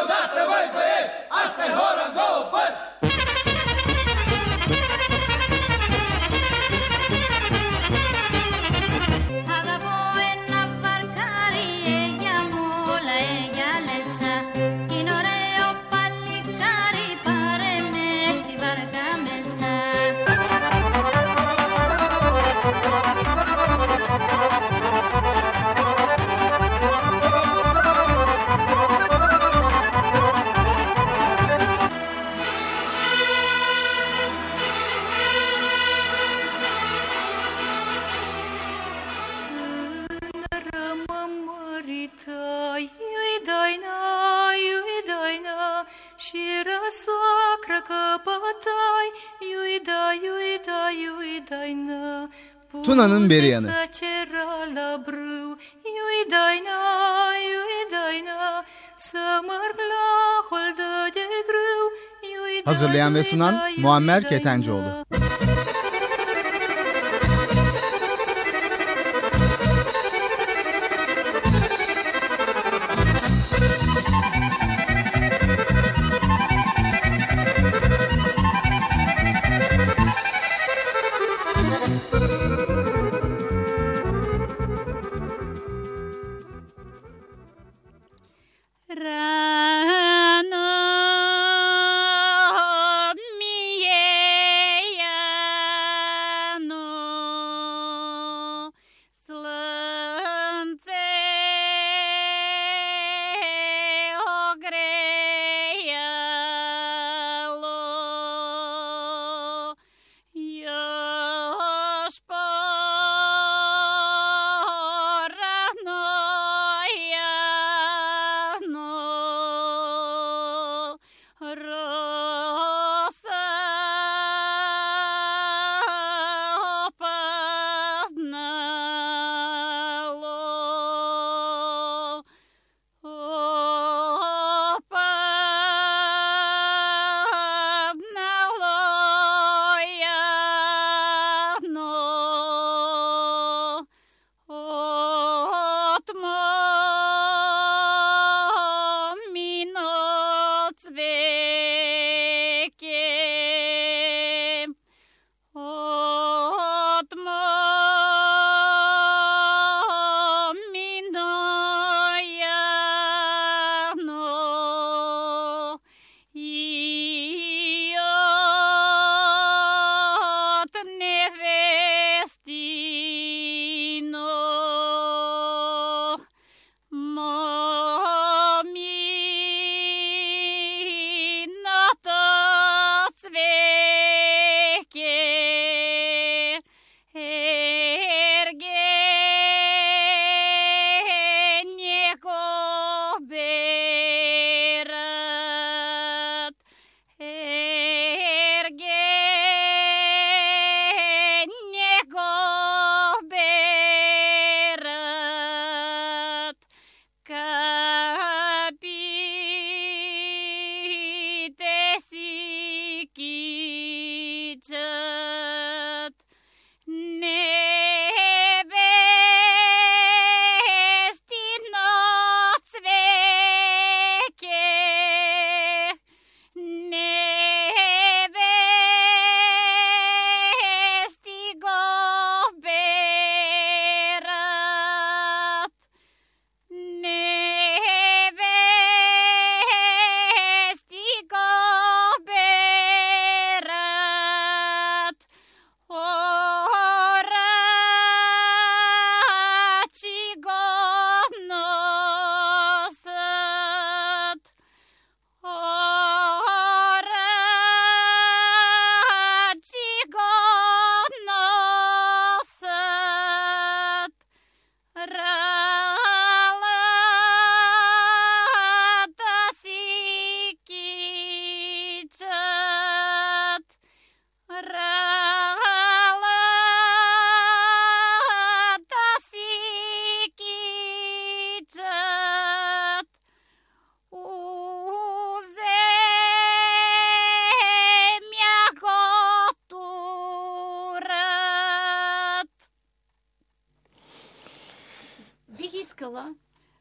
Soldado beri yanı. Hazırlayan ve sunan Muammer Ketencoğlu.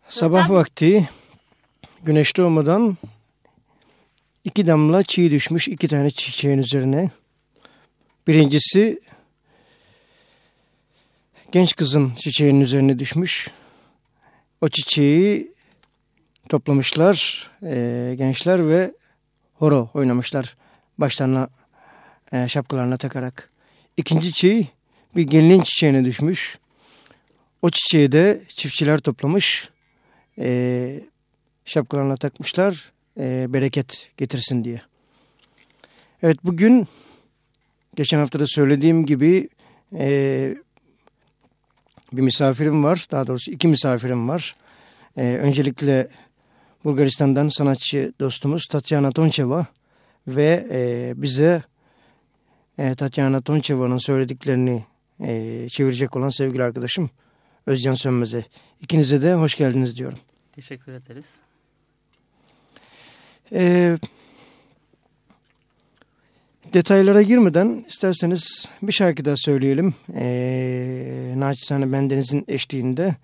Sabah vakti güneş doğmadan iki damla çiğ düşmüş iki tane çiçeğin üzerine. Birincisi genç kızın çiçeğinin üzerine düşmüş. O çiçeği toplamışlar e, gençler ve horo oynamışlar başlarına e, şapkalarına takarak. İkinci çiğ bir gelinin çiçeğine düşmüş. O çiçeği de çiftçiler toplamış. E, şapkalarına takmışlar. E, bereket getirsin diye. Evet bugün geçen hafta da söylediğim gibi e, bir misafirim var. Daha doğrusu iki misafirim var. E, öncelikle Bulgaristan'dan sanatçı dostumuz Tatyana Tonçeva ve e, bize e, Tatyana Tonçeva'nın söylediklerini e, çevirecek olan sevgili arkadaşım Özcan Sönmez'e. İkinize de hoş geldiniz diyorum. Teşekkür ederiz. E, detaylara girmeden isterseniz bir şarkı daha söyleyelim. E, Naçizane Bendeniz'in eşliğinde.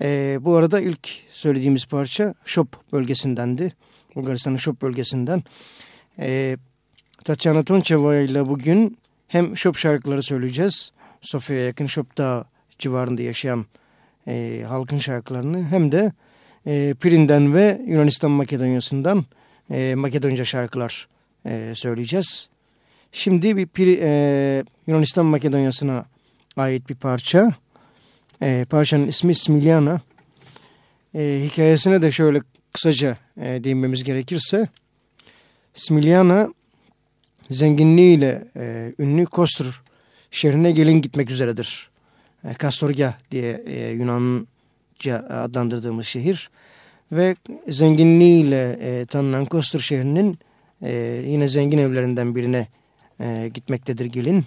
E, bu arada ilk söylediğimiz parça Şop bölgesindendi. Bulgaristan'ın Şop bölgesinden. E, Tatyana Tonçeva ile bugün hem Şop şarkıları söyleyeceğiz. Sofya'ya yakın Şop'ta civarında yaşayan e, halkın şarkılarını hem de e, Pirin'den ve Yunanistan Makedonya'sından e, Makedonca şarkılar e, söyleyeceğiz. Şimdi bir Pir, e, Yunanistan Makedonya'sına ait bir parça. E, parçanın ismi Smiliana. E, hikayesine de şöyle kısaca e, değinmemiz gerekirse. Smiliana zenginliğiyle e, ünlü Kostur şehrine gelin gitmek üzeredir. E, Kastorga diye e, Yunanca adlandırdığımız şehir. Ve zenginliğiyle e, tanınan Kostur şehrinin e, yine zengin evlerinden birine e, gitmektedir gelin.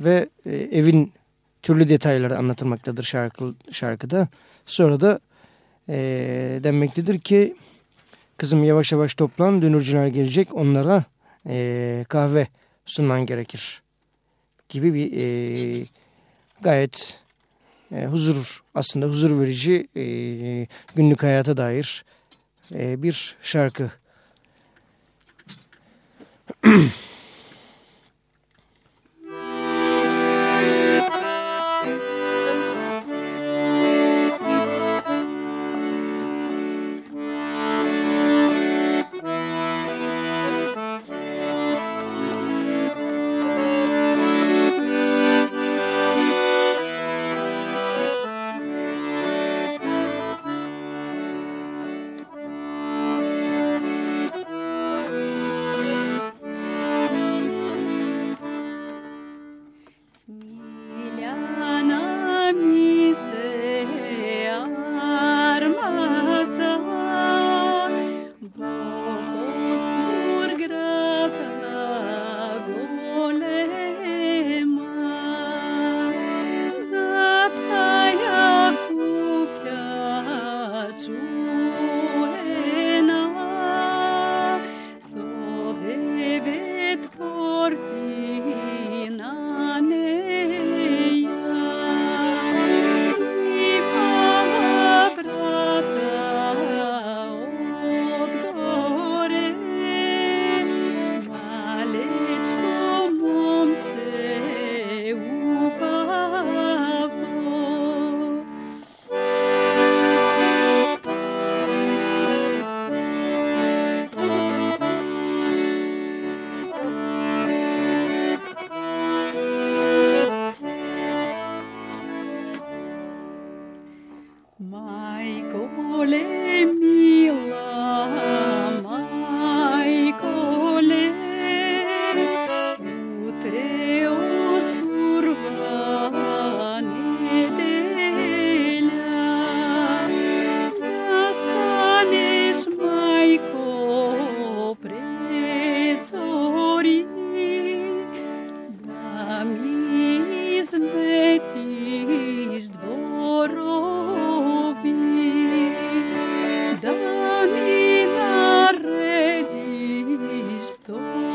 Ve e, evin türlü detayları anlatılmaktadır şarkı, şarkıda. Sonra da e, denmektedir ki kızım yavaş yavaş toplan dönürcüler gelecek onlara e, kahve sunman gerekir gibi bir e, gayet e, huzur aslında huzur verici e, günlük hayata dair e, bir şarkı. Santo.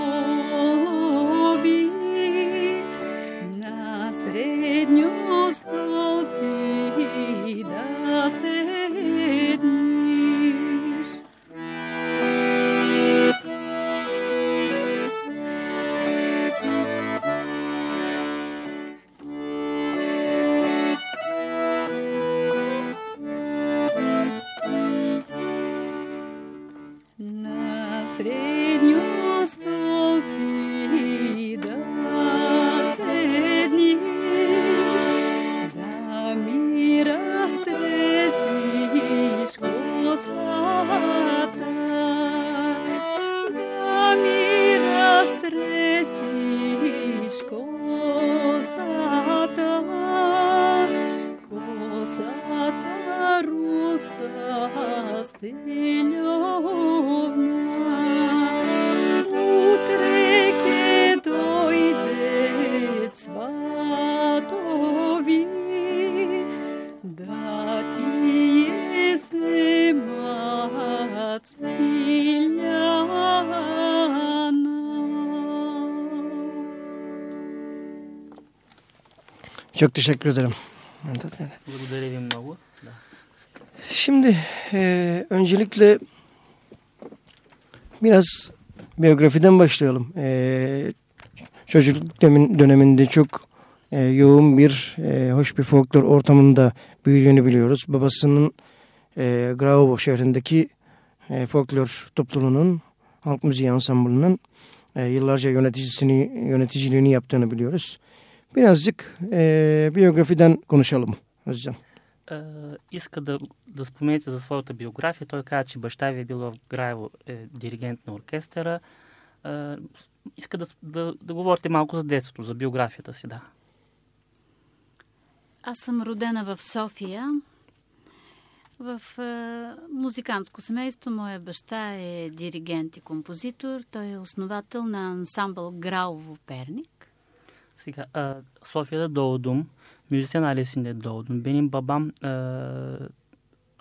Çok teşekkür ederim. Şimdi e, öncelikle biraz biyografiden başlayalım. E, çocukluk döneminde çok e, yoğun bir, e, hoş bir folklor ortamında büyüdüğünü biliyoruz. Babasının e, Graovo şehrindeki e, folklor topluluğunun, halk müziği ansamblının e, yıllarca yöneticisini yöneticiliğini yaptığını biliyoruz. Birazcık e, biyografiden konuşalım Özcan. Е, иска да, да споменете за своята биография. Той каза, че баща ви е бил в Граево е, диригент на оркестъра. Е, иска да, да, да говорите малко за детството, за биографията си, да. Аз съм родена в София, в е, музикантско семейство. Моя баща е диригент и композитор. Той е основател на ансамбъл Граово Перник. E, Sofya'da doğdum. Müzisyen ailesinde doğdum. Benim babam e,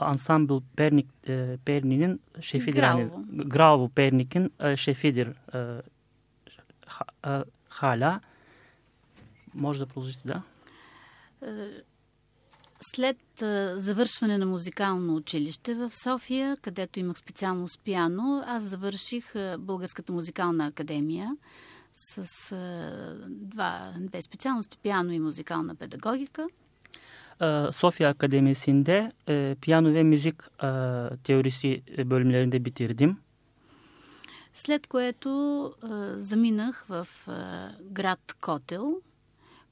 Ensemble Pernik, e, Pernik'in şefidir. Yani, Graovo. Graovo Pernik'in e, şefidir. E, ha, e, hala. Може да продължите, да? След е, завършване на музикално училище в София, където имах специалност пиано, аз завърших е, Българската музикална академия с е, два, две специалности пиано и музикална педагогика. Sofya Akademisi'nde e, piyano ve müzik e, teorisi bölümlerinde bitirdim. След което е, заминах в е, град Котел,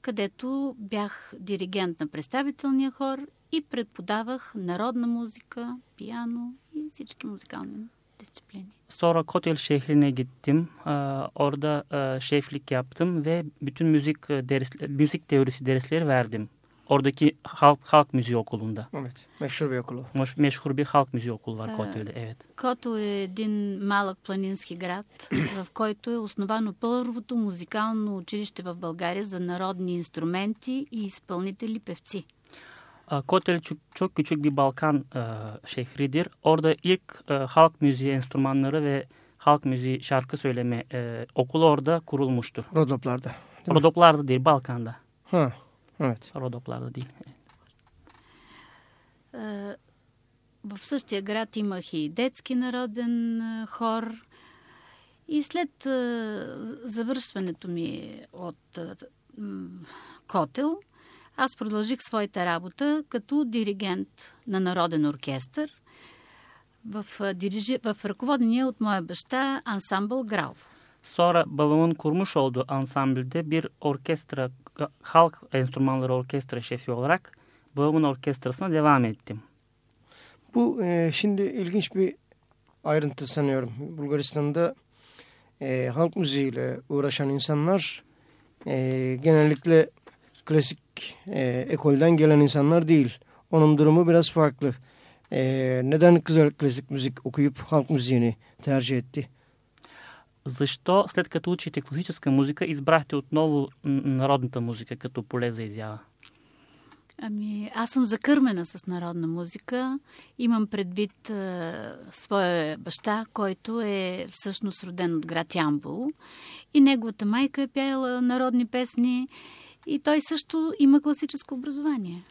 където бях диригент на представителния хор и преподавах народна музика, пиано и всички музикални дисциплини. Sonra Kotel şehrine gittim. Ee, orada e, şeflik yaptım ve bütün müzik e, ders, müzik teorisi dersleri verdim. Oradaki halk halk müziği okulunda. Evet, meşhur bir okulu. Meş- Meşhur bir halk müziği okulu var Ha. Kotel'de. Evet. Котел е един малък планински град, в който е основано първото музикално училище в България за народни инструменти и изпълнители певци. Ee, Kotel çok, çok küçük bir Balkan e, şehridir. Orada ilk e, halk müziği enstrümanları ve halk müziği şarkı söyleme e, okulu orada kurulmuştur. Rodoplarda. mi? Rodoplarda değil, Balkan'da. Ha, evet. Родопlarda değil. Е, В същия град имах и детски народен е, хор. И след е, завършването ми от е, м, Котел, аз продължих своята работа като диригент на Народен оркестър в, е, дирижи... в ръководения от моя баща ансамбъл Граув. Sonra babamın kurmuş olduğu ansamblde bir orkestra, halk enstrümanları orkestra şefi olarak babamın orkestrasına devam ettim. Bu e, şimdi ilginç bir ayrıntı sanıyorum. Bulgaristan'da e, halk müziğiyle uğraşan insanlar e, genellikle klasik e, ekolden gelen insanlar değil. Onun durumu biraz farklı. E, neden güzel klasik müzik okuyup halk müziğini tercih etti? Защо след като учите класическа музика избрахте отново народната музика като поле за изява? Ами, аз съм закърмена с народна музика. Имам предвид е, своя баща, който е всъщност роден от град Ямбул. И неговата майка е пяла народни песни. И той също има класическо образование.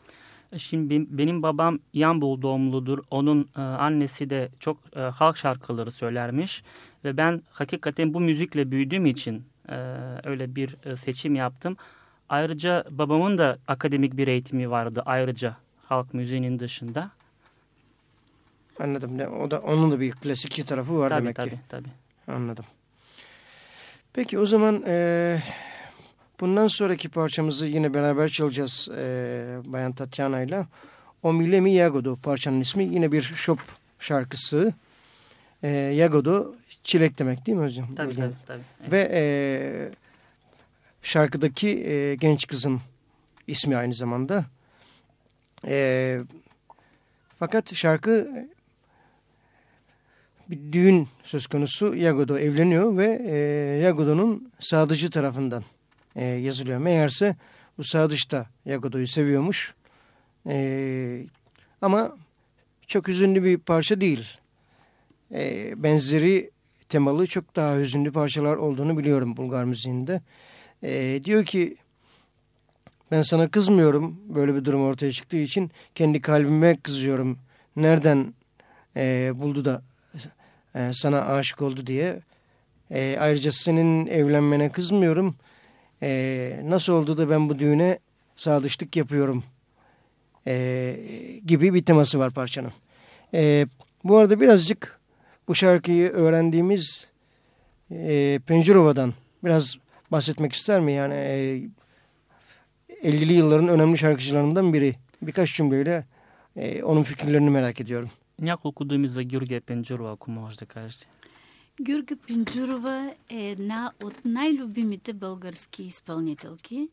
Şimdi benim, benim babam Yambul doğumludur. Onun e, annesi de çok e, halk şarkıları söylermiş. Ve ben hakikaten bu müzikle büyüdüğüm için e, öyle bir e, seçim yaptım. Ayrıca babamın da akademik bir eğitimi vardı ayrıca halk müziğinin dışında. Anladım. Ne, o da onun da bir klasikçi tarafı var tabii demek tabii ki. tabii. Anladım. Peki o zaman e, bundan sonraki parçamızı yine beraber çalacağız e, Bayan Tatyana ile. O Mille Mi Yagodo parçanın ismi yine bir şop şarkısı. E, Yagodo çilek demek değil mi hocam? Tabii tabii. tabii. Evet. Ve e, şarkıdaki e, genç kızın ismi aynı zamanda. E, fakat şarkı bir düğün söz konusu. Yagodo evleniyor ve e, Yagodo'nun sadıcı tarafından e, yazılıyor. Meğerse bu sadıç da Yagodo'yu seviyormuş. E, ama çok hüzünlü bir parça değil. E, benzeri temalı çok daha hüzünlü parçalar olduğunu biliyorum Bulgar müziğinde. E, diyor ki ben sana kızmıyorum böyle bir durum ortaya çıktığı için kendi kalbime kızıyorum. Nereden e, buldu da e, sana aşık oldu diye. E, ayrıca senin evlenmene kızmıyorum E, nasıl oldu da ben bu düğüne sadıçlık yapıyorum e, gibi bir teması var parçanın. E, bu arada birazcık bu şarkıyı öğrendiğimiz e, Penjurova'dan biraz bahsetmek ister mi? Yani e, 50'li yılların önemli şarkıcılarından biri. Birkaç cümleyle e, onun fikirlerini merak ediyorum. Няколко думи за Георгия Пенджурова, ако може да кажете. Гюрга Пинджурова е една от най-любимите български изпълнителки.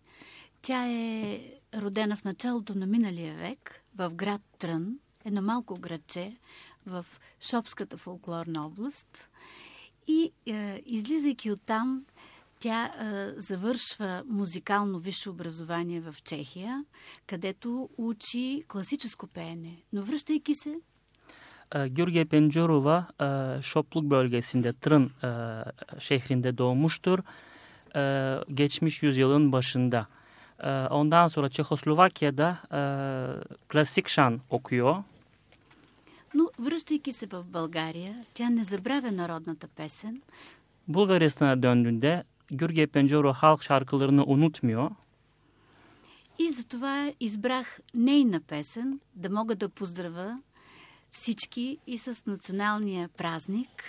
Тя е родена в началото на миналия век в град Трън, едно малко градче в Шопската фолклорна област. И е, излизайки оттам, тя е, завършва музикално висше образование в Чехия, където учи класическо пеене. Но връщайки се Gürge Pencurova Şopluk bölgesinde Trın şehrinde doğmuştur. Geçmiş yüzyılın başında. Ondan sonra Çekoslovakya'da klasik şan okuyor. Но връщайки се в България, тя не забравя народната песен. Bulgaristan'a döndüğünde Gürge Pencoro halk şarkılarını unutmuyor. И затова избрах нейна песен да мога да поздравя всички и с националния празник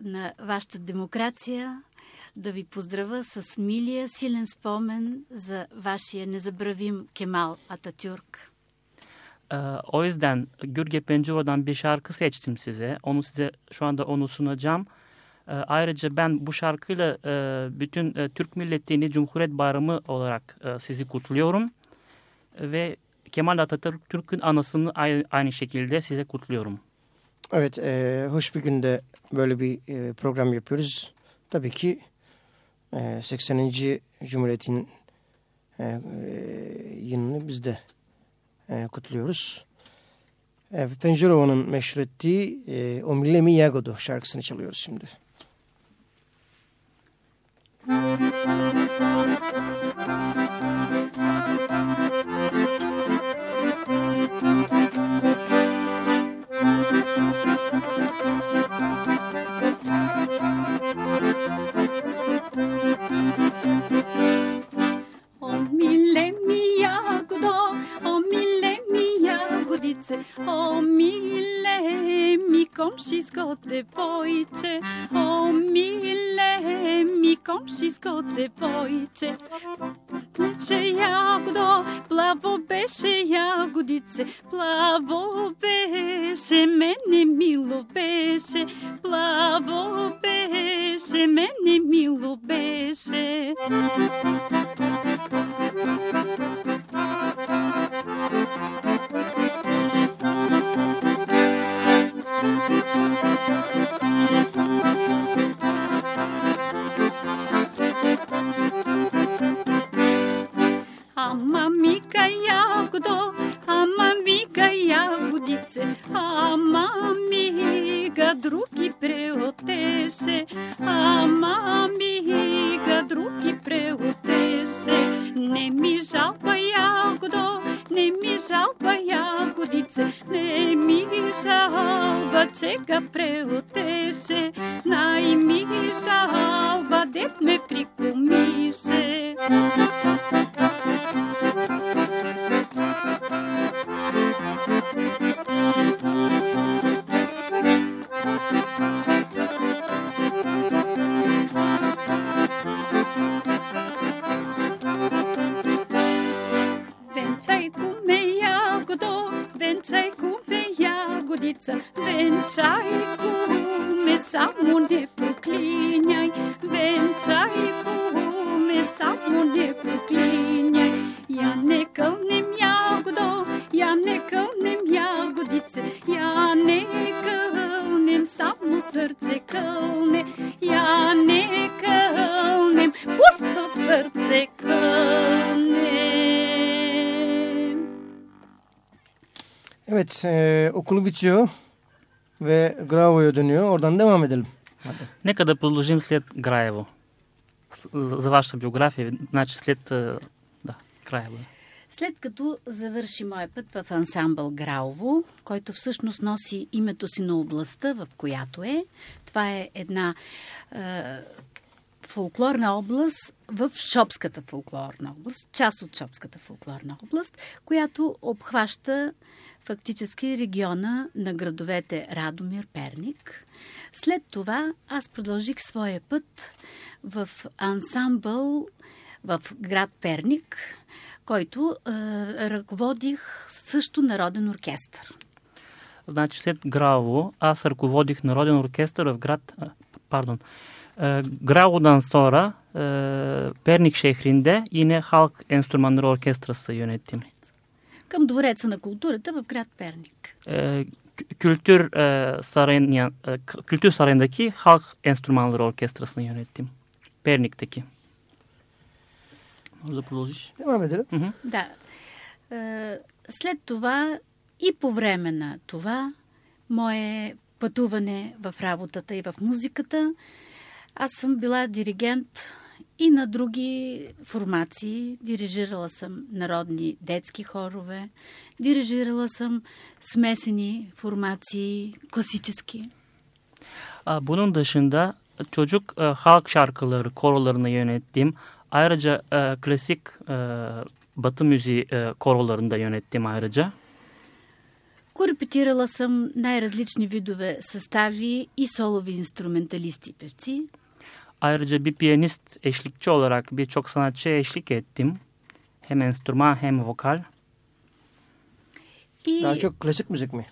на вашата демокрация, да ви поздравя с милия, силен спомен за вашия незабравим Кемал Ататюрк. o yüzden Gürge Pencuro'dan bir şarkı seçtim size. Onu size şu anda onu sunacağım. ayrıca ben bu şarkıyla bütün Türk milletini Cumhuriyet Bayramı olarak sizi kutluyorum. Ve Kemal Atatürk'ün anısını aynı şekilde size kutluyorum. Evet, e, hoş bir günde böyle bir e, program yapıyoruz. Tabii ki e, 80. Cumhuriyet'in e, e, yılını biz de e, kutluyoruz. E, Pencerova'nın meşhur ettiği e, O Mille Mi Yagodo şarkısını çalıyoruz şimdi. dulce O mile mi kom shisko te pojče O mile mi kom shisko te pojče Плече ягодо, плаво беше ягодице, плаво беше, мене мило беше, плаво беше, мене мило беше. мика ягодо, ама chega pra eu okulu bitiyor ve Gravo'ya dönüyor. Oradan devam edelim. Hadi. Нека да продължим след Граево. За вашата биография, значи след да, Граево. След като завърши моя път в ансамбъл Граово, който всъщност носи името си на областта, в която е, това е една е, фолклорна област в Шопската фолклорна област, част от Шопската фолклорна област, която обхваща фактически региона на градовете Радомир, Перник. След това аз продължих своя път в ансамбъл в град Перник, който е, ръководих също Народен оркестър. Значи след Граово аз ръководих Народен оркестър в град... Пардон. Граово Дансора, Перник Шехринде и не Халк Enstrümanları Orkestrası yönettim. Към Двореца на културата в град Перник. Kültür sarayın, Kültür Sarayı'ndaki Halk Enstrümanları Orkestrası'nı yönettim. Pernik'teki. Може да продължиш. Devam edelim. Да. След това и по време на това мое пътуване в работата и в музиката, аз съм била диригент и на други формации. Дирижирала съм народни детски хорове, dirigerala съм смесени формации, класически. Bunun dışında çocuk e, halk şarkıları, korolarını yönettim. Ayrıca e, klasik e, batı müziği e, korolarını da yönettim ayrıca. Корепетирала съм най-различни видове състави и солови инструменталисти и певци. Ayrıca bir piyanist eşlikçi olarak birçok sanatçıya eşlik ettim. Hem enstrüman hem vokal. И... Daha çok klasik müzik mi?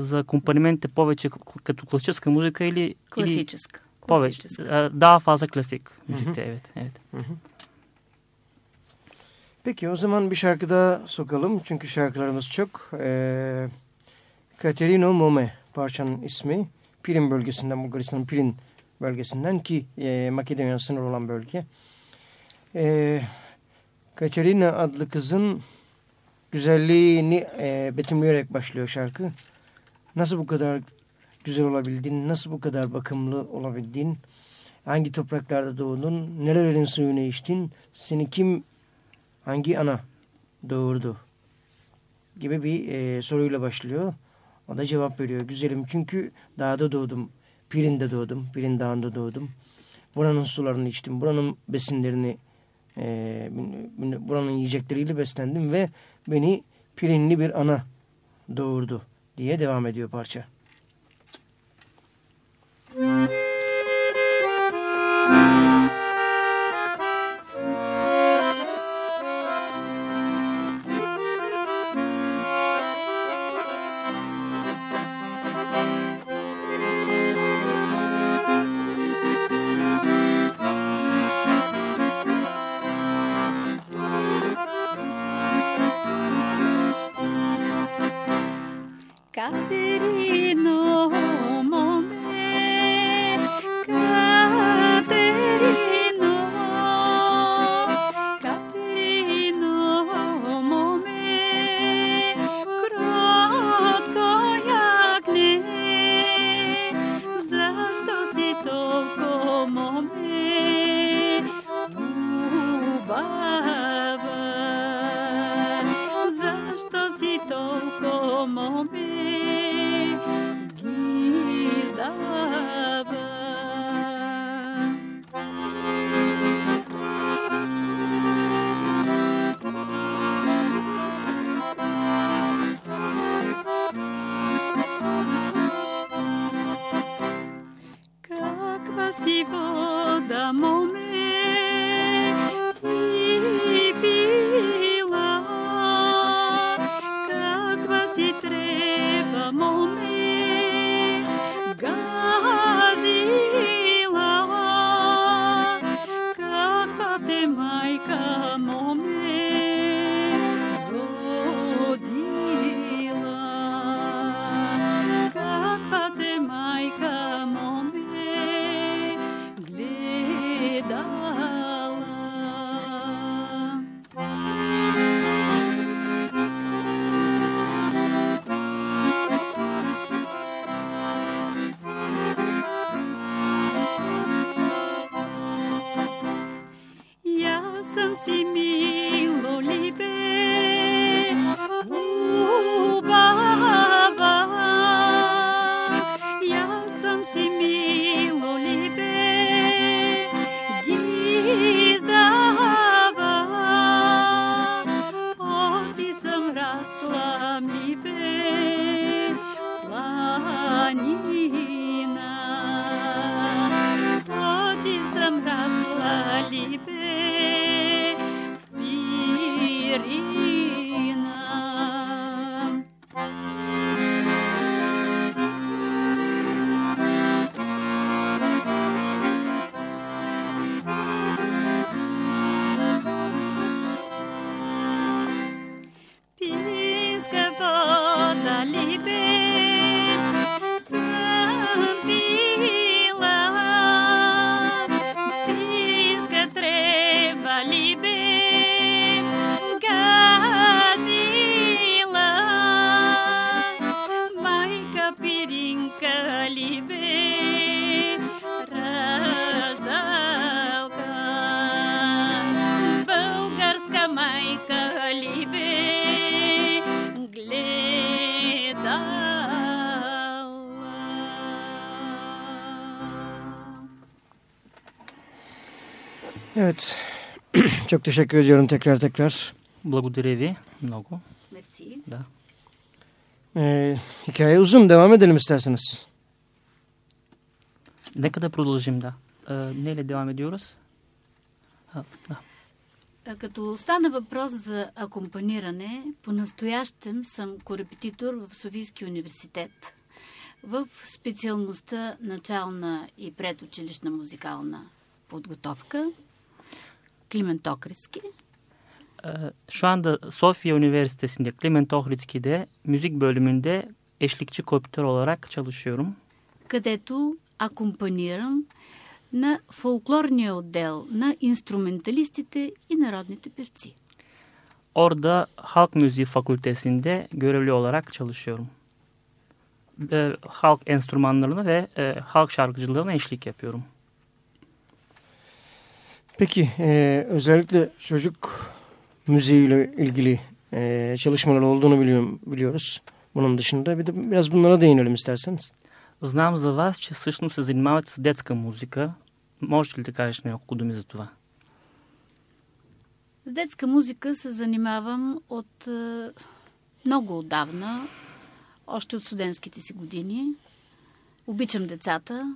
За компонементите повече като класическа музика или... Класическа. Или повече. Daha fazla klasik müzikte Hı -hı. evet. evet. Hı -hı. Peki o zaman bir şarkı daha sokalım. Çünkü şarkılarımız çok. Ee, Katerino Mome parçanın ismi. Pirin bölgesinden, Bulgaristan'ın Pirin bölgesinden ki e, Makedonya sınır olan bölge. E, Katerina adlı kızın güzelliğini e, betimleyerek başlıyor şarkı. Nasıl bu kadar güzel olabildin, nasıl bu kadar bakımlı olabildin, hangi topraklarda doğdun, nerelerin suyunu içtin, seni kim, hangi ana doğurdu gibi bir e, soruyla başlıyor. O da cevap veriyor. Güzelim çünkü dağda doğdum Pirin'de doğdum. Pirin Dağı'nda doğdum. Buranın sularını içtim. Buranın besinlerini, e, buranın yiyecekleriyle beslendim ve beni Pirinli bir ana doğurdu diye devam ediyor parça. Müzik Çok teşekkür ediyorum tekrar tekrar. Благодаря ви много. Мерси. Да. Ee, hikaye uzun. Devam edelim isterseniz. Нека да продължим, да. А, неyle devam ediyoruz? А, да. А, Като стана въпрос за акомпаниране, по-настоящем съм корепетитор в Софийския университет в специалността начална и предучилищна музикална подготовка Климент Охридски. Ee, Şu anda Sofya Üniversitesi'nde Clement Ohridski'de müzik bölümünde eşlikçi kopitör olarak çalışıyorum. където акомпанирам на фолклорния отдел на инструменталистите и народните певци. Orada Halk Müziği Fakültesinde görevli olarak çalışıyorum. Ee, halk enstrümanlarına ve e, halk şarkıcılığına eşlik yapıyorum. Peki e, özellikle çocuk müziğiyle ilgili e, çalışmalar olduğunu biliyorum, biliyoruz. Bunun dışında bir de biraz bunlara değinelim isterseniz. Знам за вас, че всъщност се занимавате с детска музика. Можете ли да кажеш няколко думи за това? С детска музика се занимавам от е, много отдавна, още от студентските си години. Обичам децата,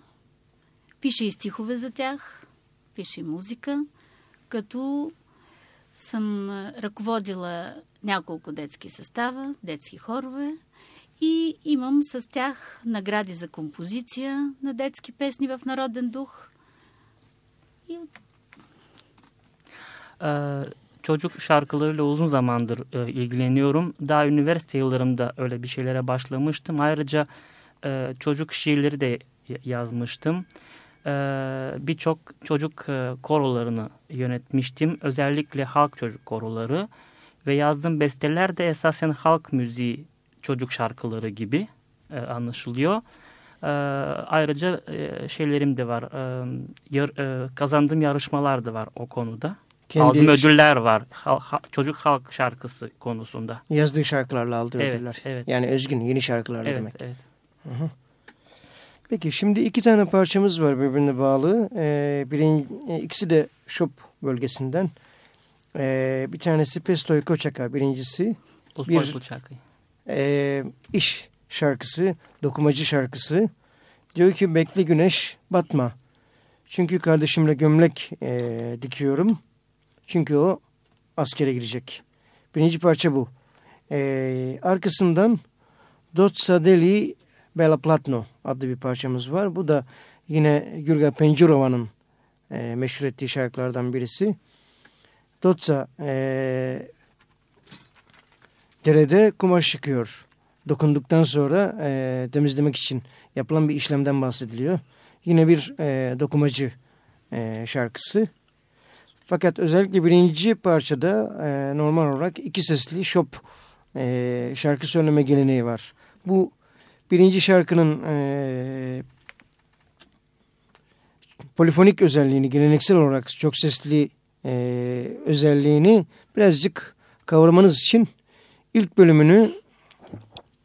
пиша и стихове за тях, пиша и музика, като съм е, ръководила няколко детски състава, детски хорове и имам с тях награди за композиция на детски песни в народен дух. И Ee, çocuk şarkılarıyla uzun zamandır e, ilgileniyorum. Daha üniversite yıllarımda öyle bir şeylere başlamıştım. Ayrıca e, çocuk şiirleri de yazmıştım. Ee, Birçok çocuk e, korolarını yönetmiştim. Özellikle halk çocuk koroları. Ve yazdığım besteler de esasen halk müziği çocuk şarkıları gibi e, anlaşılıyor. Ee, ayrıca e, şeylerim de var. Yar- e, kazandığım yarışmalar da var o konuda. Aldığım ödüller var. Ha- çocuk halk şarkısı konusunda. yazdığı şarkılarla aldığı Evet, ödüller. evet. Yani özgün yeni şarkılarla Evet, demek. evet. Peki şimdi iki tane parçamız var birbirine bağlı. Ee, birin, e, ikisi de Şop bölgesinden. Ee, bir tanesi Pestoy Koçaka birincisi. Bir-. Ee, iş şarkısı, dokumacı şarkısı. Diyor ki bekle güneş batma. Çünkü kardeşimle gömlek e, dikiyorum. Çünkü o askere girecek. Birinci parça bu. Ee, arkasından Dotsa Deli Bela Platno adlı bir parçamız var. Bu da yine Gürga Pencurova'nın e, meşhur ettiği şarkılardan birisi. Dotsa e, derede kumaş yıkıyor. Dokunduktan sonra e, temizlemek için yapılan bir işlemden bahsediliyor. Yine bir e, dokumacı e, şarkısı. Fakat özellikle birinci parçada e, normal olarak iki sesli şop e, şarkı söyleme geleneği var. Bu birinci şarkının e, polifonik özelliğini geleneksel olarak çok sesli e, özelliğini birazcık kavramanız için ilk bölümünü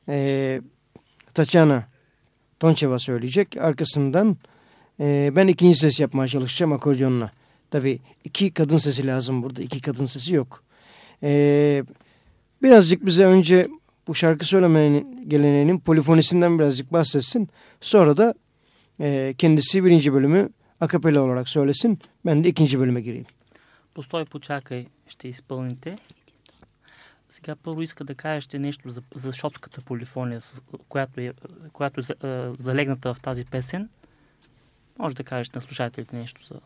e, Tatiana Tonçeva söyleyecek. Arkasından e, ben ikinci ses yapmaya çalışacağım akordeonla. Tabii iki kadın sesi lazım burada. iki kadın sesi yok. E, birazcık bize önce bu şarkı söylemenin geleneğinin polifonisinden birazcık bahsetsin. Sonra da e, kendisi birinci bölümü akapella olarak söylesin. Ben de ikinci bölüme gireyim. Постой, почакай, ще изпълните. Сега първо иска да кажете нещо за, за шопската полифония, която е, която е е залегната в тази песен. Може да кажете на слушателите нещо за.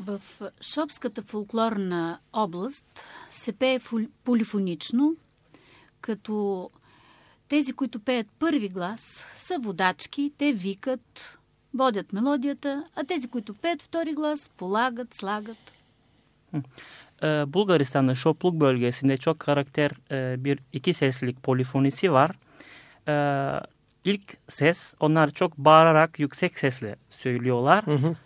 В Шопската фолклорна област се пее полифонично, като тези, които пеят първи глас, са водачки, те викат, водят мелодията, а тези, които пеят втори глас, полагат, слагат. Bulgaristan'da Şopluk bölgesinde çok karakter bir iki seslik polifonisi var. Ilk ses onlar çok bağırarak yüksek sesle söylüyorlar. Hı hı.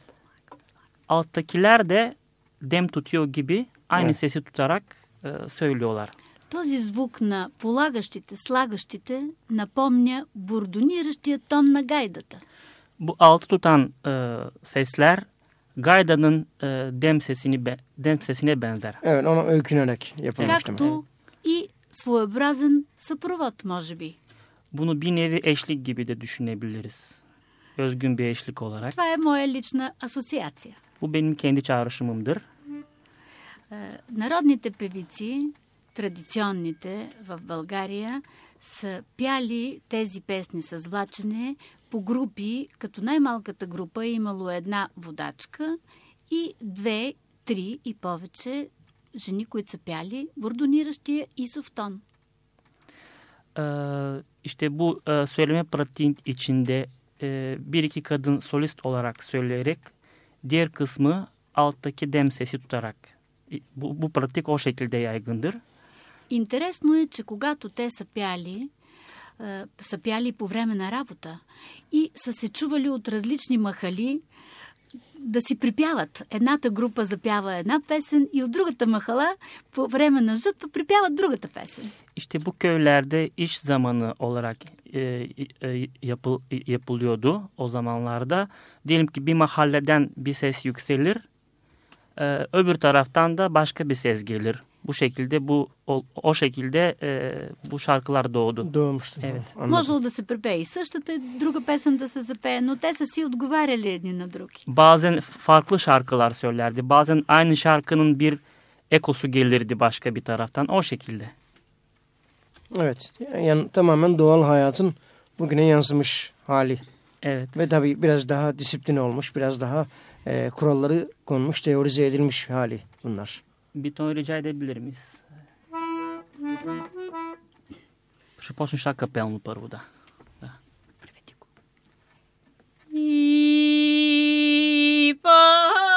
Alttakiler de dem tutuyor gibi aynı Evet. sesi tutarak e, söylüyorlar. Този звук на полагащите, слагащите напомня бурдониращия тон на гайдата. Bu altı tutan e, sesler Gayda'nın e, dem sesini be- dem sesine benzer. Evet ona öykünerek yapılmış demek. Както и своеобразен съпровод, може би. Bunu bir nevi eşlik gibi de düşünebiliriz. Özgün bir eşlik olarak. Това е моя лична асоциация. Bu benim kendi çağrışımımdır. Е, Народните певици, традиционните в България, са пяли тези песни с влачене по групи, като най-малката група е имало една водачка и две, три и повече жени, които са пяли бурдониращия и софтон. Ee, işte bu e, söyleme pratiğin içinde e, bir iki kadın solist olarak söyleyerek diğer kısmı alttaki dem sesi tutarak. E, Bu, bu pratik o şekilde yaygındır. Интересно е, че когато те са пяли, е, са пяли по време на работа и са се чували от различни махали да си припяват. Едната група запява една песен и от другата махала по време на жътва припяват другата песен. İşte bu köylerde iş zamanı olarak e, e, yapıl, yapılıyordu o zamanlarda. Diyelim ki bir mahalleden bir ses yükselir, e, öbür taraftan da başka bir ses gelir. Bu şekilde bu o, o şekilde e, bu şarkılar doğdu. Doğmuştur. Evet. Anladım. Можело да се препее и същата, и друга песен да се запее, но те са си отговаряли едни на други. Bazen farklı şarkılar söylerdi. Bazen aynı şarkının bir ekosu gelirdi başka bir taraftan. O şekilde. Evet. Yani tamamen doğal hayatın bugüne yansımış hali. Evet. Ve tabii biraz daha disiplin olmuş, biraz daha e, kuralları konmuş, teorize edilmiş hali bunlar. Bir ton rica edebilir miyiz? Ще почнеш шак капелно първо, да. И постой,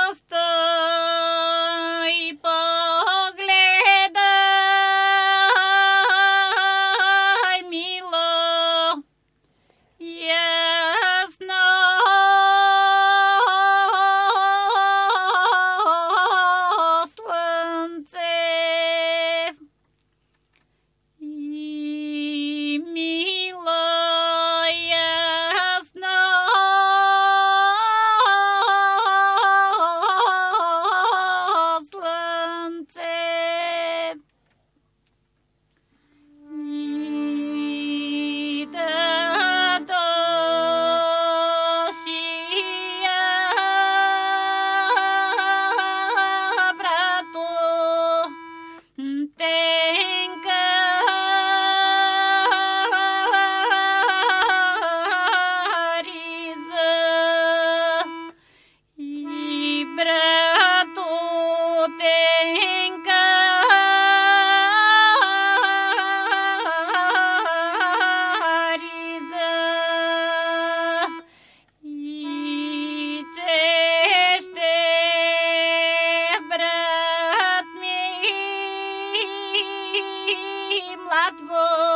Oh.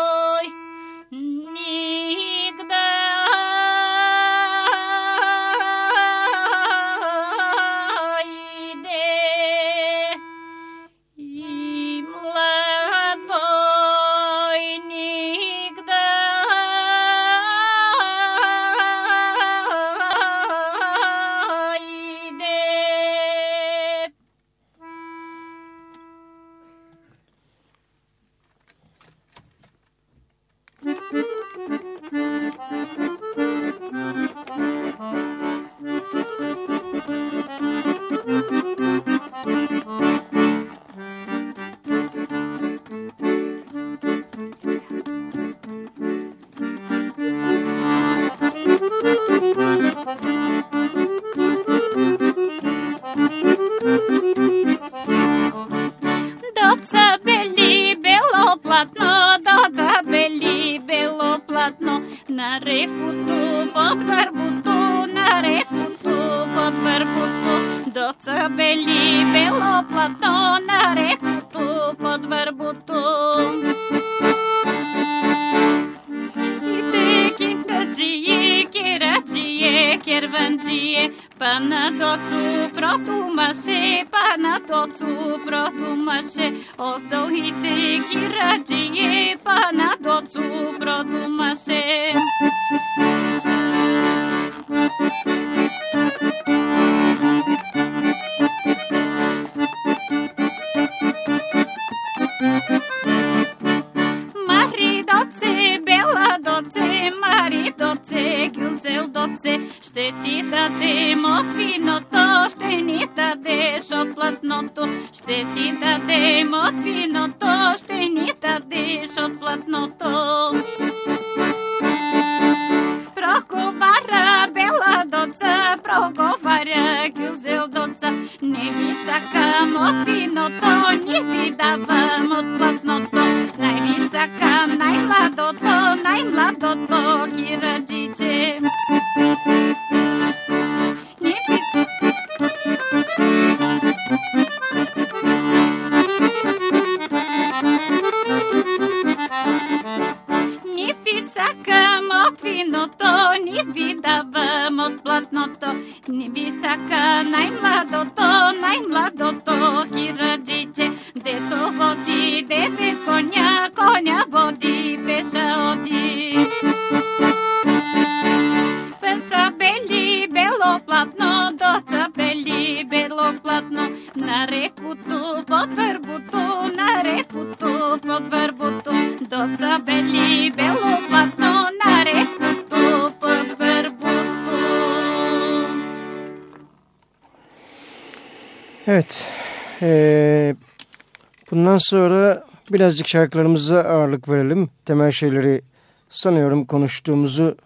sonra birazcık şarkılarımıza ağırlık verelim. Temel şeyleri sanıyorum konuştuğumuzu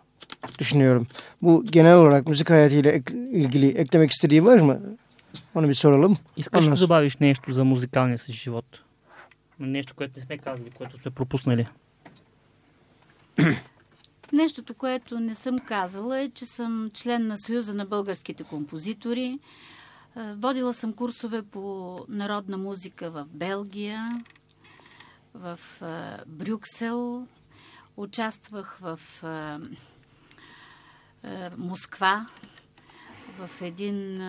düşünüyorum. Bu genel olarak müzik hayatıyla ek- ilgili eklemek istediği var mı? Onu bir soralım. Искаш ли Анна. да добавиш нещо за музикалния си живот? Нещо, което не сме казали, което сме пропуснали. Нещото, което не съм казала е, че съм член на Съюза на българските композитори. Водила съм курсове по народна музика в Белгия, в Брюксел. Участвах в Москва в един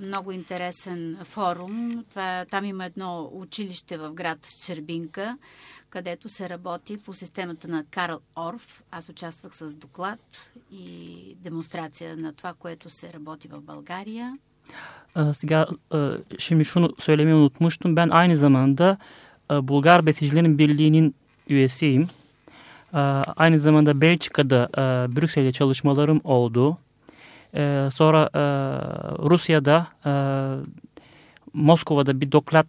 много интересен форум. Това, там има едно училище в град Щербинка, където се работи по системата на Карл Орф. Аз участвах с доклад и демонстрация на това, което се работи в България. Ee, e, şimdi şunu söylemeyi unutmuştum. Ben aynı zamanda e, Bulgar Besicilerin Birliği'nin üyesiyim. Ee, aynı zamanda Belçika'da e, Brüksel'de çalışmalarım oldu. Ee, sonra Rusya'da Moskova'da bir doklat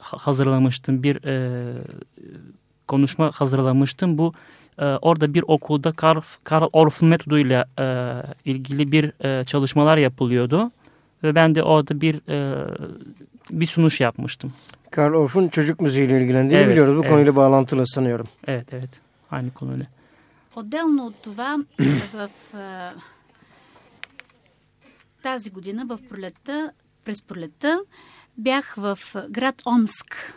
hazırlamıştım. Bir konuşma hazırlamıştım. Bu aa, orada bir okulda Karl, Karl Orff'un metoduyla aa, ilgili bir aa, çalışmalar yapılıyordu. Ve ben de orada bir e, bir sunuş yapmıştım. Karl Orff'un çocuk müziğiyle ilgilendiğini Evet, biliyoruz. Bu evet. konuyla bağlantılı sanıyorum. Evet evet. Aynı konuyla. Отделно от това, в а, тази година, в пролетта, през пролетта, бях в град Омск,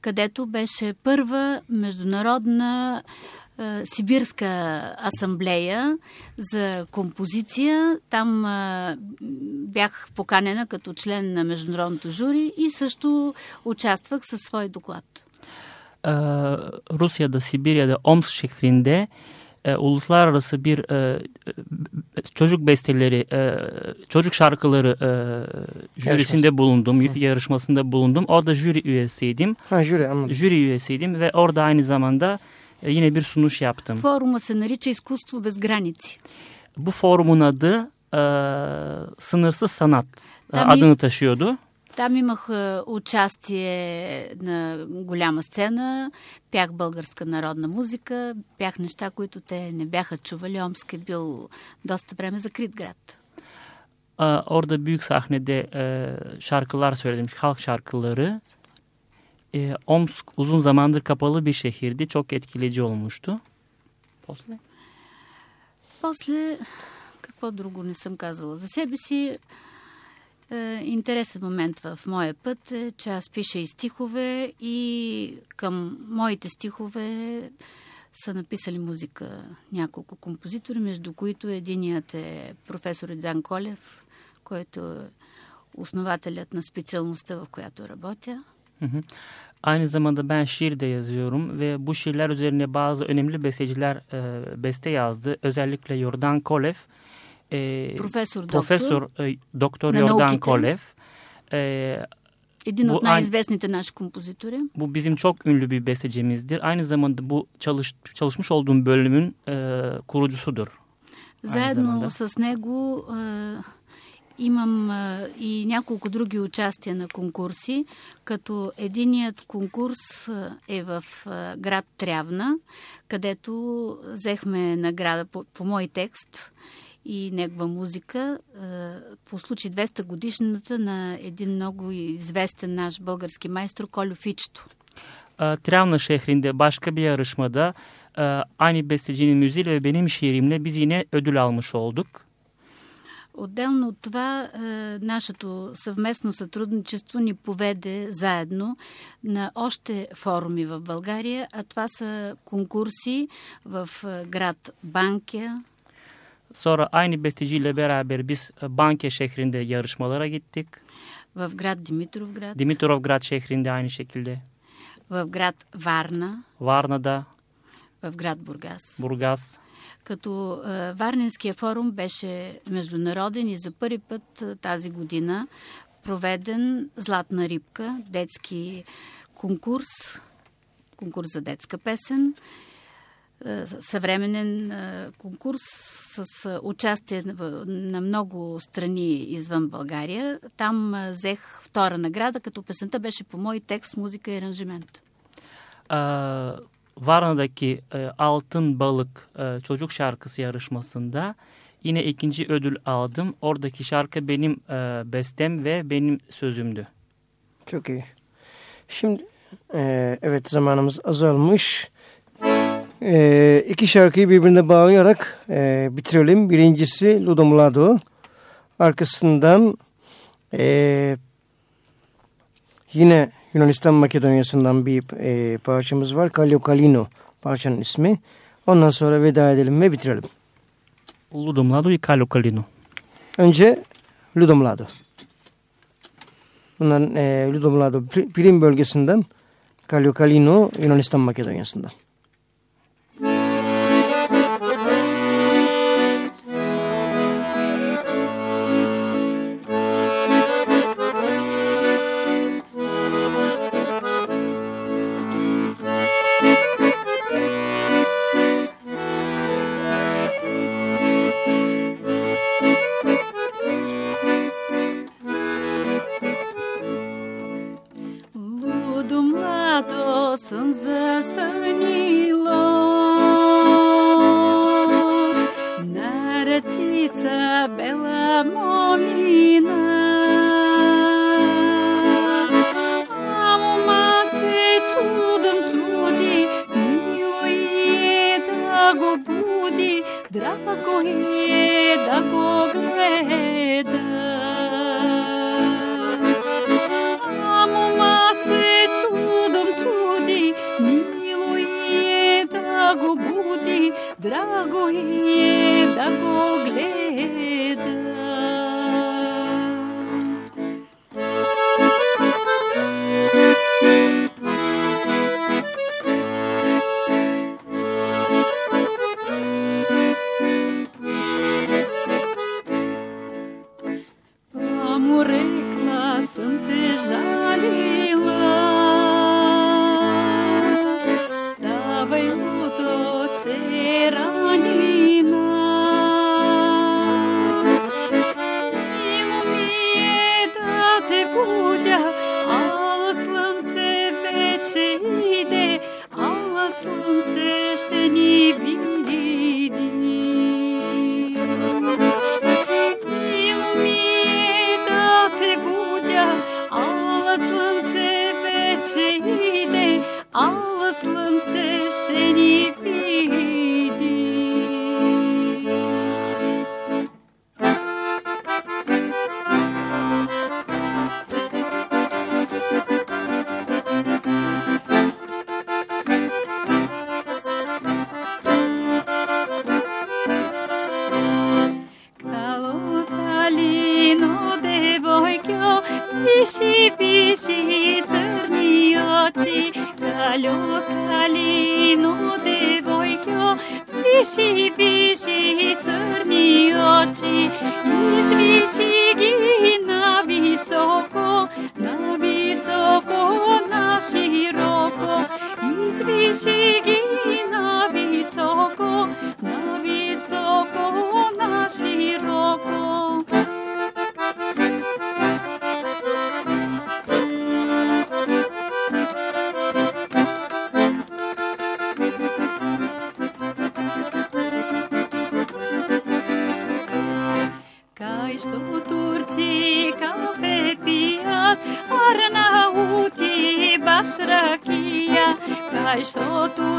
където беше първа международна а, сибирска асамблея за композиция. Там а, бях поканена като член на международното жури и също участвах със свой доклад. Omsk şehrinde e, uluslararası bir e, e, çocuk besteleri, e, çocuk şarkıları e, jürisinde bulundum, yarışmasında bulundum. Orada jüri üyesiydim. Ha jüri anladım. Jüri üyesiydim ve orada aynı zamanda e, yine bir sunuş yaptım. Форума се нарича Изкуство без граници. Bu forumun adı e, Sınırsız Sanat Tabii. adını taşıyordu. Там имах участие на голяма сцена, пях българска народна музика, пях неща, които те не бяха чували. Омск е бил доста време закрит град. Orada büyük sahnede e, şarkılar söyledim, halk şarkıları. E, Omsk uzun zamandır kapalı bir şehirdi. Çok etkileyici olmuştu. Posle? После, какво друго не съм казала за себе си, е, интересен момент в моя път е, че аз пиша и стихове и към моите стихове са написали музика няколко композитори, между които единият е професор Дан Колев, който е основателят на специалността, в която работя. Aynı zamanda ben şiir de yazıyorum ve bu şiirler üzerine bazı önemli besteciler e, beste yazdı. Özellikle Yordan Kolev, e, profesör, profesör doktor, e, doktor Yordan Kolev. E, Един от най-известните наши композитори. Bu bizim çok ünlü bir bestecimizdir. Aynı zamanda bu çalış, çalışmış olduğum bölümün e, kurucusudur. Заедно с него е, имам е, и няколко други участия на конкурси, като единият конкурс е в е, град Трявна, където взехме награда по, по мой текст и негова музика по случай 200 годишната на един много известен наш български майстор Колю Фичто. Trevna şehrinde başka bir yarışmada aynı bestecinin müziğiyle ve benim şiirimle biz yine ödül almış olduk. Отделно от това, нашето съвместно сътрудничество ни поведе заедно на още форуми в България, а това са конкурси в град Банкия, Sonra aynı besteciyle beraber biz Banke şehrinde yarışmalara gittik. В град Димитровград. Dimitrovgrad şehrinde aynı şekilde. В град Варна. Varna'da. В град Бургас. Бургас. Като е, Варненския форум беше международен и за първи път е, тази година проведен Златна рибка, детски конкурс, конкурс за детска песен съвременен конкурс с участие на много страни извън България. Там взех втора награда, като песента беше по мой текст, музика и аранжимент. Varna'daki e, Altın Balık e, çocuk şarkısı yarışmasında yine ikinci ödül aldım. Oradaki şarkı benim e, bestem ve benim sözümdü. Çok iyi. Şimdi e, evet zamanımız azalmış. E, iki şarkıyı birbirine bağlayarak e, bitirelim. Birincisi Ludo Mulado. Arkasından e, yine Yunanistan Makedonya'sından bir e, parçamız var. Kalyo Kalino parçanın ismi. Ondan sonra veda edelim ve bitirelim. Ludo ve Kalyo Kalino. Önce Ludo Mulado. Bunların e, Ludo Mulado Prim bölgesinden Kalyo Kalino Yunanistan Makedonya'sından. ako jed, ako gledam. Amuma se čudom čudi, go budi, ночи, далеко ли, ну ты бойкё, пиши, пиши, церни очи, извиши ги на високо, на високо, на широко, извиши ги. mais tudo.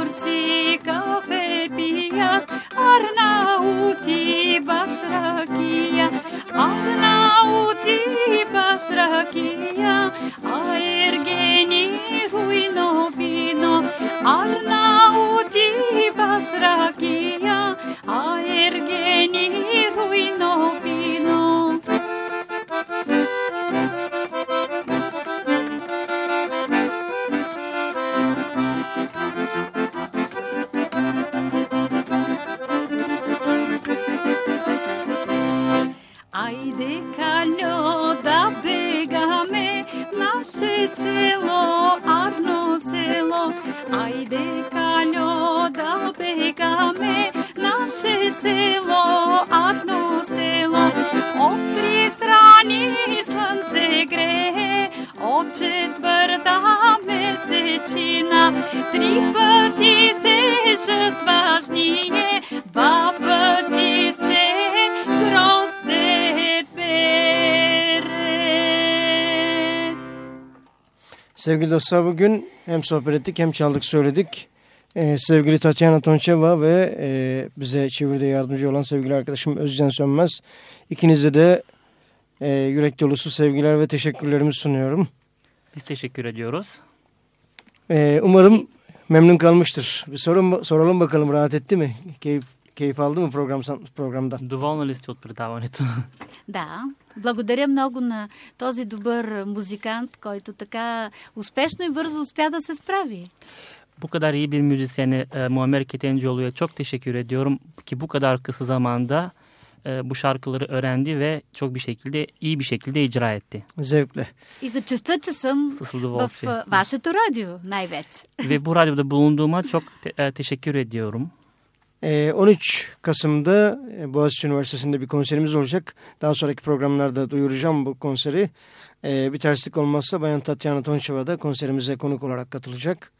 Tri poti se žrtva žnije, dva poti se grozde pere. Sevgili dostlar bugün hem sohbet ettik hem çaldık söyledik. Ee, sevgili Tatyana Tonçeva ve e, bize çeviride yardımcı olan sevgili arkadaşım Özcan Sönmez. İkinize de e, yürek dolusu sevgiler ve teşekkürlerimi sunuyorum. Biz teşekkür ediyoruz. Ee, umarım memnun kalmıştır. Bir sorun, soralım bakalım rahat etti mi? Keyif, keyif aldı mı program, programdan? Доволни ли сте от предаването? Да, благодаря много на този добър музикант, който така успешно и бързо успя да се справи. Bu kadar iyi bir müzisyeni e, Muammer Ketencoğlu'ya çok teşekkür ediyorum ki bu kadar kısa zamanda e, bu şarkıları öğrendi ve çok bir şekilde iyi bir şekilde icra etti. Zevkle. I zaczystaczy są w wasze to radyo najvet. Ve bu radyoda bulunduğuma çok te e, teşekkür ediyorum. E, 13 Kasım'da e, Boğaziçi Üniversitesi'nde bir konserimiz olacak. Daha sonraki programlarda duyuracağım bu konseri. Bir terslik olmazsa Bayan Tatyana Tonçeva da konserimize konuk olarak katılacak.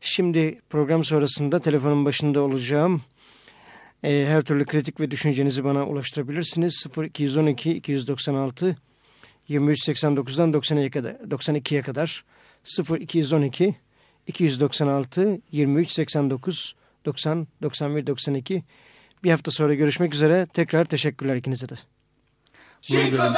Şimdi program sonrasında telefonun başında olacağım. Ee, her türlü kritik ve düşüncenizi bana ulaştırabilirsiniz. 0212 296 2389'dan 92'ye kadar, 92'ye kadar 0212 296 2389 90 91 92 bir hafta sonra görüşmek üzere. Tekrar teşekkürler ikinize de. Buyurun.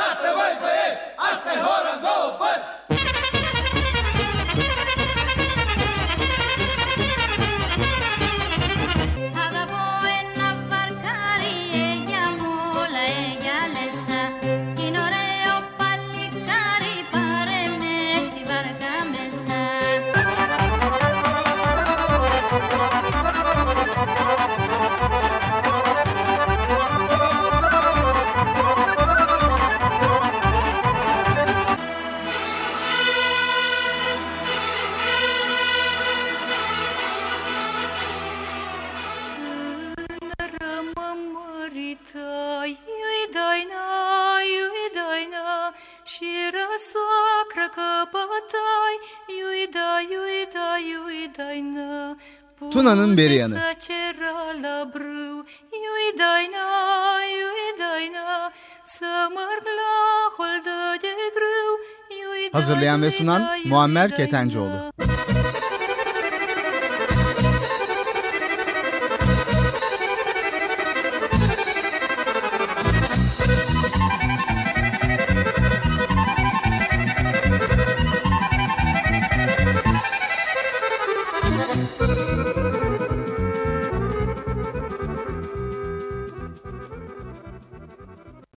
Grâu, iui da, Hazırlayan ve sunan Muammer. Ketencoğlu.